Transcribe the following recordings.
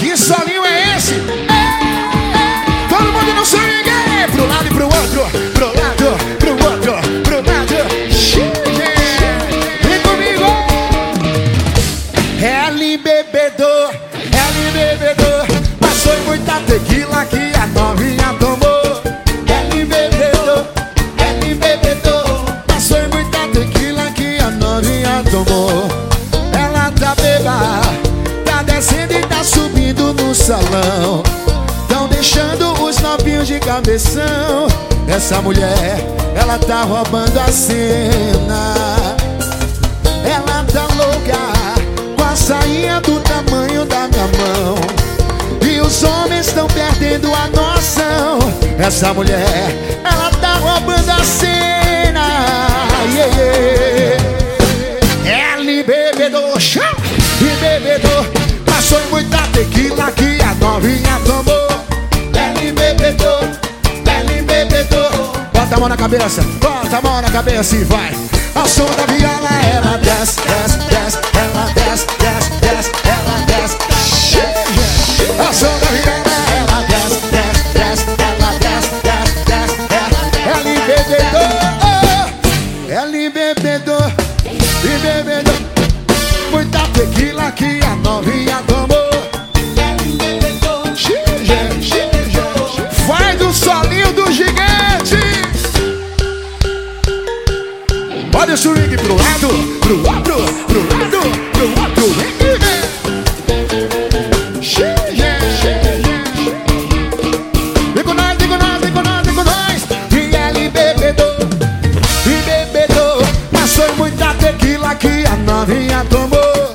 Que solinho é esse? Todo mundo no swing, pro lado e pro outro, pro lado, pro outro, pro lado. Chega, vem comigo. Ela bebedor, ela bebedor, passou muita tequila que a novinha tomou. Ela bebedor, ela bebedor, passou muita tequila que a novinha tomou. Salão. Tão deixando os novinhos de cabeção. Essa mulher, ela tá roubando a cena. Ela tá louca com a sainha do tamanho da minha mão. E os homens estão perdendo a noção. Essa mulher, ela tá roubando mão na cabeça, bota a mão na cabeça e vai. Ao som da viola, ela desce, desce, desce, ela desce, desce, desce, ela desce. Chega. Ao som da viola, ela desce, desce, desce, ela desce, desce, desce, ela. Ela bebedor, ela bebedor, e bebedor. Muita tequila que a novinha tomou. Olha o swing pro lado, pro outro, pro lado, pro outro. Chega. Vem com nós, vem com nós, vem com nós, vem com nós. E ele bebedor, e bebedor. Passou muita tequila que a novinha tomou.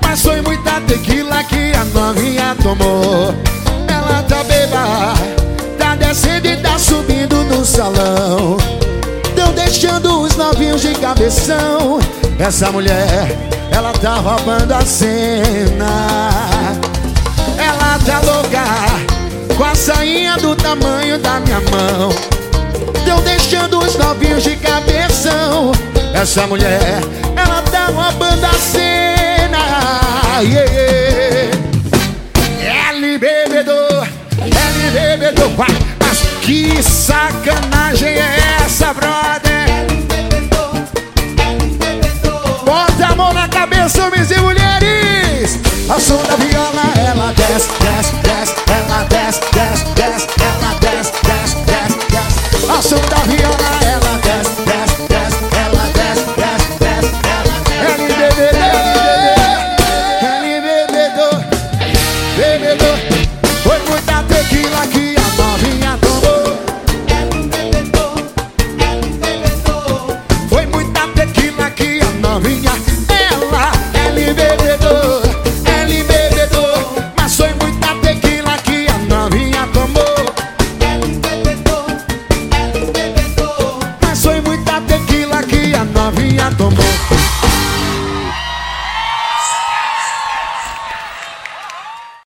Passou em muita tequila que a novinha tomou. Essa mulher, ela tá roubando a cena. Ela tá louca, com a sainha do tamanho da minha mão. Tão deixando os novinhos de cabeção. Essa mulher, ela tá roubando a cena. Yeah, yeah. L bebedor, L bebedor. Mas que sacanagem é essa, A som da viola, ela desce, desce, desce, ela desce, desce, desce, ela desce, desce, desce, desce. A som da viola, ela desce, desce, desce, ela desce, desce, desce, ela. Ele bebedor, ele bebedor, bebedor. Foi muita tequila que a novinha tomou. Foi muita tequila que a novinha Mas